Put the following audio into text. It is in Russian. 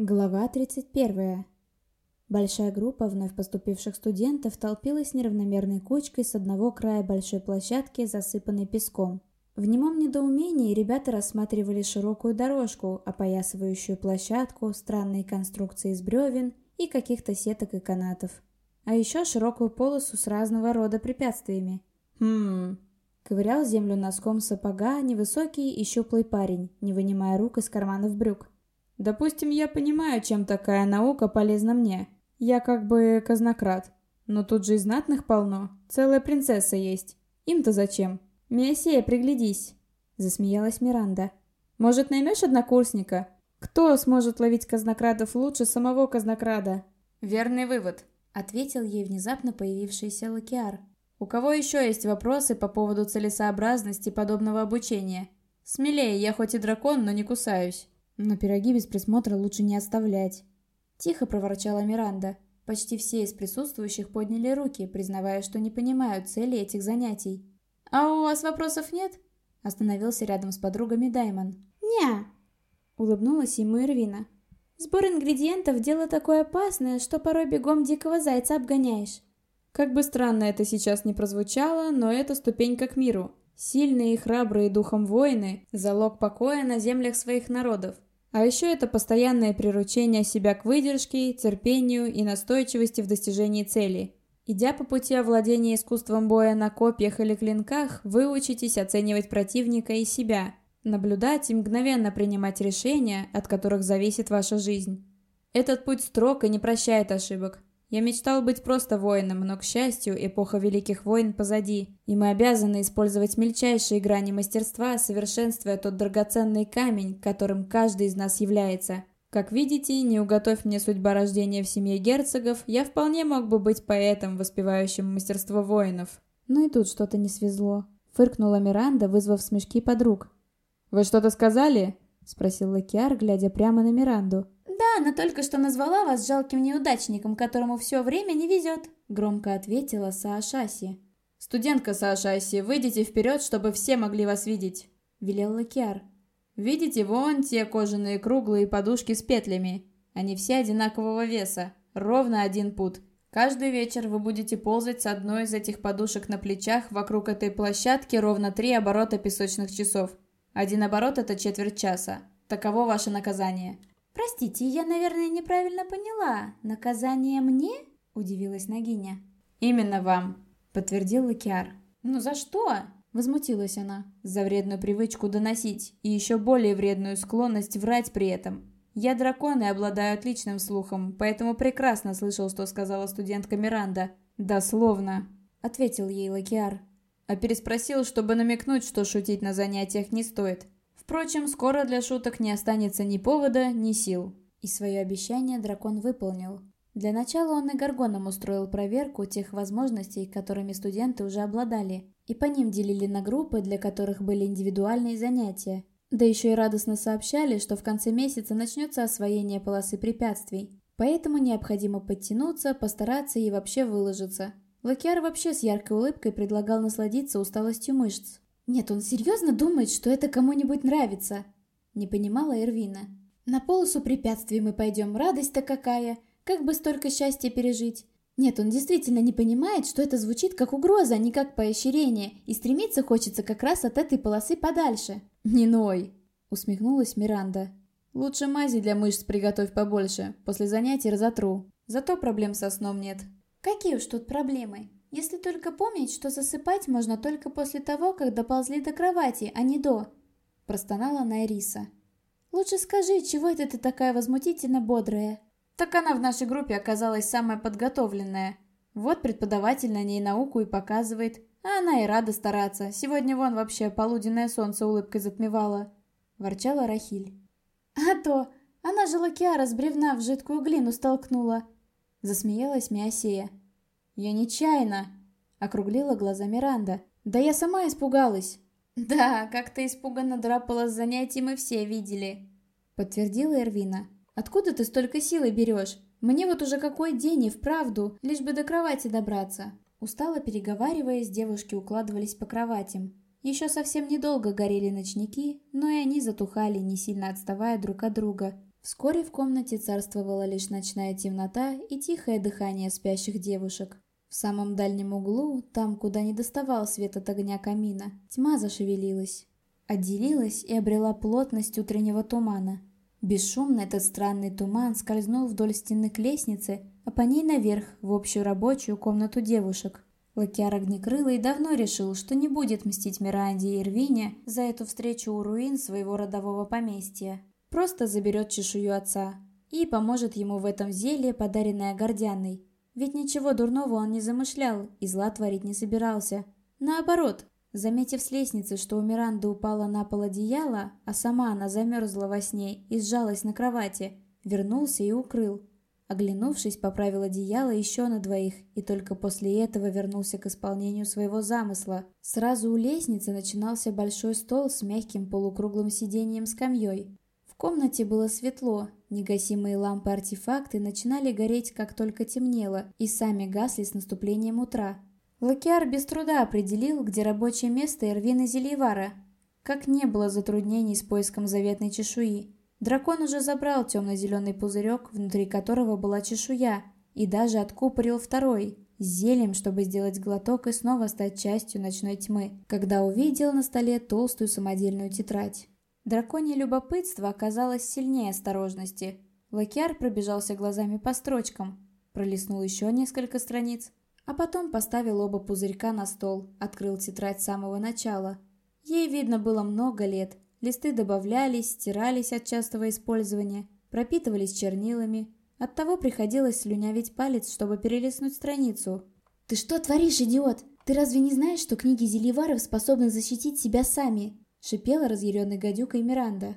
Глава 31. Большая группа вновь поступивших студентов толпилась неравномерной кучкой с одного края большой площадки, засыпанной песком. В немом недоумении ребята рассматривали широкую дорожку, опоясывающую площадку, странные конструкции из бревен и каких-то сеток и канатов. А еще широкую полосу с разного рода препятствиями. «Хм...» Ковырял землю носком сапога невысокий и щуплый парень, не вынимая рук из карманов брюк. Допустим, я понимаю, чем такая наука полезна мне. Я как бы казнократ. Но тут же и знатных полно. Целая принцесса есть. Им-то зачем? Миосея, приглядись. Засмеялась Миранда. Может, наймешь однокурсника? Кто сможет ловить казнокрадов лучше самого казнокрада? Верный вывод. Ответил ей внезапно появившийся Лакиар. У кого еще есть вопросы по поводу целесообразности подобного обучения? Смелее, я хоть и дракон, но не кусаюсь. Но пироги без присмотра лучше не оставлять. Тихо проворчала Миранда. Почти все из присутствующих подняли руки, признавая, что не понимают цели этих занятий. «А у вас вопросов нет?» Остановился рядом с подругами Даймон. «Не!» Улыбнулась ему Ирвина. «Сбор ингредиентов – дело такое опасное, что порой бегом дикого зайца обгоняешь». Как бы странно это сейчас не прозвучало, но это ступенька к миру. Сильные и храбрые духом воины – залог покоя на землях своих народов. А еще это постоянное приручение себя к выдержке, терпению и настойчивости в достижении цели. Идя по пути овладения искусством боя на копьях или клинках, вы учитесь оценивать противника и себя, наблюдать и мгновенно принимать решения, от которых зависит ваша жизнь. Этот путь строг и не прощает ошибок. Я мечтал быть просто воином, но, к счастью, эпоха Великих войн позади, и мы обязаны использовать мельчайшие грани мастерства, совершенствуя тот драгоценный камень, которым каждый из нас является. Как видите, не уготовь мне судьба рождения в семье герцогов, я вполне мог бы быть поэтом, воспевающим мастерство воинов. Ну и тут что-то не свезло. Фыркнула Миранда, вызвав смешки подруг. «Вы что-то сказали?» — спросил Лакиар, глядя прямо на Миранду. «Да, она только что назвала вас жалким неудачником, которому все время не везет», — громко ответила Саашаси. «Студентка Саашаси, выйдите вперед, чтобы все могли вас видеть», — велел Лакиар. «Видите вон те кожаные круглые подушки с петлями? Они все одинакового веса, ровно один пут. Каждый вечер вы будете ползать с одной из этих подушек на плечах вокруг этой площадки ровно три оборота песочных часов. Один оборот – это четверть часа. Таково ваше наказание. «Простите, я, наверное, неправильно поняла. Наказание мне?» – удивилась Нагиня. «Именно вам», – подтвердил Лакиар. «Ну за что?» – возмутилась она. «За вредную привычку доносить и еще более вредную склонность врать при этом. Я дракон и обладаю отличным слухом, поэтому прекрасно слышал, что сказала студентка Миранда. Дословно», – ответил ей Лакиар. А переспросил, чтобы намекнуть, что шутить на занятиях не стоит. Впрочем, скоро для шуток не останется ни повода, ни сил. И свое обещание дракон выполнил. Для начала он и Гаргоном устроил проверку тех возможностей, которыми студенты уже обладали, и по ним делили на группы, для которых были индивидуальные занятия. Да еще и радостно сообщали, что в конце месяца начнется освоение полосы препятствий. Поэтому необходимо подтянуться, постараться и вообще выложиться. Лакиар вообще с яркой улыбкой предлагал насладиться усталостью мышц. «Нет, он серьезно думает, что это кому-нибудь нравится?» Не понимала Эрвина. «На полосу препятствий мы пойдем, радость-то какая! Как бы столько счастья пережить!» Нет, он действительно не понимает, что это звучит как угроза, а не как поощрение, и стремиться хочется как раз от этой полосы подальше. «Не ной!» — усмехнулась Миранда. «Лучше мази для мышц приготовь побольше, после занятий разотру. Зато проблем со сном нет». «Какие уж тут проблемы? Если только помнить, что засыпать можно только после того, как доползли до кровати, а не до. Простонала Найриса. Лучше скажи, чего это ты такая возмутительно бодрая? Так она в нашей группе оказалась самая подготовленная. Вот преподаватель на ней науку и показывает. А она и рада стараться. Сегодня вон вообще полуденное солнце улыбкой затмевало. Ворчала Рахиль. А то, она же Лакиара с бревна в жидкую глину столкнула. Засмеялась Миосея. «Я нечаянно!» — округлила глаза Миранда. «Да я сама испугалась!» «Да, как ты испуганно драпала с занятий, мы все видели!» — подтвердила Эрвина. «Откуда ты столько силы берешь? Мне вот уже какой день и вправду, лишь бы до кровати добраться!» Устало переговариваясь, девушки укладывались по кроватям. Еще совсем недолго горели ночники, но и они затухали, не сильно отставая друг от друга. Вскоре в комнате царствовала лишь ночная темнота и тихое дыхание спящих девушек. В самом дальнем углу, там, куда не доставал свет от огня камина, тьма зашевелилась. Отделилась и обрела плотность утреннего тумана. Бесшумно этот странный туман скользнул вдоль стены к лестнице, а по ней наверх, в общую рабочую комнату девушек. Лакиар Огнекрылый давно решил, что не будет мстить Миранде и Ирвине за эту встречу у руин своего родового поместья. Просто заберет чешую отца и поможет ему в этом зелье, подаренное Гордяной. Ведь ничего дурного он не замышлял и зла творить не собирался. Наоборот, заметив с лестницы, что у Миранды упала на пол одеяло, а сама она замерзла во сне и сжалась на кровати, вернулся и укрыл. Оглянувшись, поправил одеяло еще на двоих и только после этого вернулся к исполнению своего замысла. Сразу у лестницы начинался большой стол с мягким полукруглым сиденьем скамьей. В комнате было светло, Негасимые лампы-артефакты начинали гореть, как только темнело, и сами гасли с наступлением утра. Лакиар без труда определил, где рабочее место Эрвина Зельевара. Как не было затруднений с поиском заветной чешуи. Дракон уже забрал темно-зеленый пузырек, внутри которого была чешуя, и даже откупорил второй, с зельем, чтобы сделать глоток и снова стать частью ночной тьмы, когда увидел на столе толстую самодельную тетрадь. Драконье любопытство оказалось сильнее осторожности. Лакиар пробежался глазами по строчкам, пролистнул еще несколько страниц, а потом поставил оба пузырька на стол, открыл тетрадь с самого начала. Ей, видно, было много лет. Листы добавлялись, стирались от частого использования, пропитывались чернилами. Оттого приходилось слюнявить палец, чтобы перелистнуть страницу. «Ты что творишь, идиот? Ты разве не знаешь, что книги Зельеваров способны защитить себя сами?» — шипела разъяренной гадюкой Миранда.